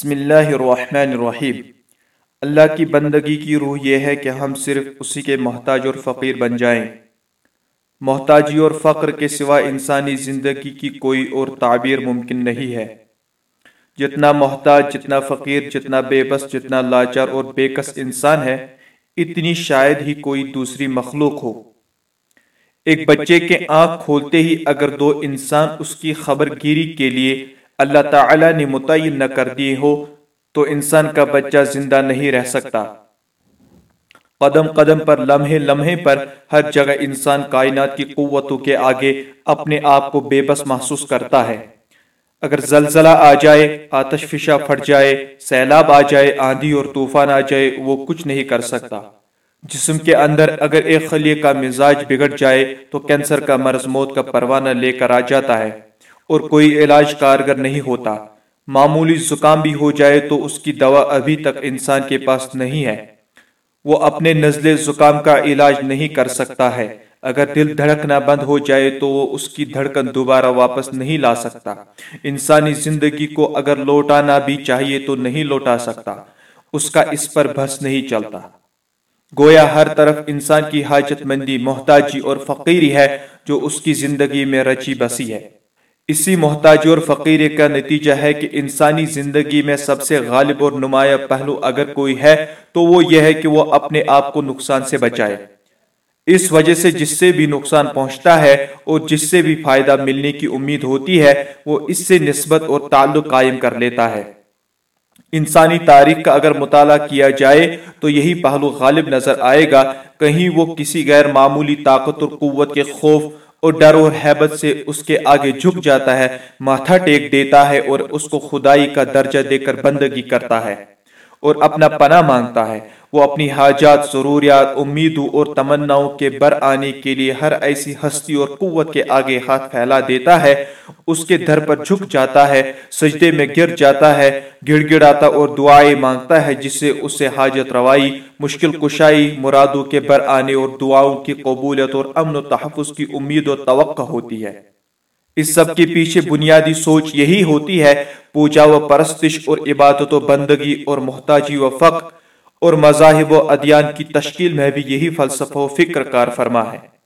بسم اللہ الرحمن الرحیم اللہ کی بندگی کی روح یہ ہے کہ ہم صرف اسی کے محتاج اور فقیر بن جائیں۔ محتاجی اور فقر کے سوا انسانی زندگی کی کوئی اور تعبیر ممکن نہیں ہے۔ جتنا محتاج، جتنا فقیر، جتنا بے بس، جتنا لاچار اور بے کس انسان ہے، اتنی شاید ہی کوئی دوسری مخلوق ہو۔ ایک بچے کے آنکھ کھولتے ہی اگر دو انسان اس کی خبر گیری کے لیے اللہ تعالی نے متعین نہ کر دی ہو تو انسان کا بچہ زندہ نہیں رہ سکتا۔ قدم قدم پر لمحے لمحے پر ہر جگہ انسان کائنات کی قوتوں کے آگے اپنے آپ کو بے بس محسوس کرتا ہے۔ اگر زلزلہ آ جائے، آتش فشا پھٹ جائے، سیلاب آ جائے، آندھی اور طوفان آ جائے، وہ کچھ نہیں کر سکتا۔ جسم کے اندر اگر ایک خلیے کا مزاج بگڑ جائے تو کینسر کا مرض موت کا پروانہ لے کر آ جاتا ہے۔ اور کوئی علاج کارگر نہیں ہوتا۔ معمولی زکام بھی ہو جائے تو اس کی دوا ابھی تک انسان کے پاس نہیں ہے۔ وہ اپنے نزلے زکام کا علاج نہیں کر سکتا ہے۔ اگر دل دھڑکنا بند ہو جائے تو وہ اس کی دھڑکن دوبارہ واپس نہیں لا سکتا۔ انسانی زندگی کو اگر لوٹانا بھی چاہیے تو نہیں لوٹا سکتا۔ اس کا اس پر بھس نہیں چلتا۔ گویا ہر طرف انسان کی حاجت مندی، محتاجی اور فقیری ہے جو اس کی زندگی میں رچی بسی ہے۔ اسی محتاج اور فقیر کا نتیجہ ہے کہ انسانی زندگی میں سب سے غالب اور نمایاں پہلو اگر کوئی ہے، تو وہ یہ ہے کہ وہ اپنے آپ کو نقصان سے بچائے۔ اس وجہ سے جس سے بھی نقصان پہنچتا ہے اور جس سے بھی فائدہ ملنے کی امید ہوتی ہے، وہ اس سے نسبت اور تعلق قائم کر لیتا ہے۔ انسانی تاریخ کا اگر مطالعہ کیا جائے، تو یہی پہلو غالب نظر آئے گا۔ کہیں وہ کسی غیر معمولی طاقت اور قوت کے خوف اور ڈر اور حیبت سے اس کے آگے جھک جاتا ہے، ماتھا ٹیک دیتا ہے اور اس کو خدائی کا درجہ دے کر بندگی کرتا ہے۔ اور اپنا پناہ مانگتا ہے۔ وہ اپنی حاجات ضروریات امیدوں اور تمناؤں کے بر آنے کے لیے ہر ایسی ہستی اور قوت کے آگے ہاتھ پھیلا دیتا ہے۔ اس کے در پر جھک جاتا ہے سجدے میں گر جاتا ہے گڑ گڑاتا اور دعائیں مانگتا ہے جس سے اس سے حاجت روائی مشکل کشائی مرادوں کے بر آنے اور دعاؤں کی قبولیت اور امن و تحفظ کی امید و توقع ہوتی ہے۔ اس سب کے پیچھے بنیادی سوچ یہی ہوتی ہے، پوجا و پرستش اور عبادت و بندگی اور محتاجی و فقر اور مذاہب و ادیان کی تشکیل میں بھی یہی فلسفہ و فکر کار فرما ہے۔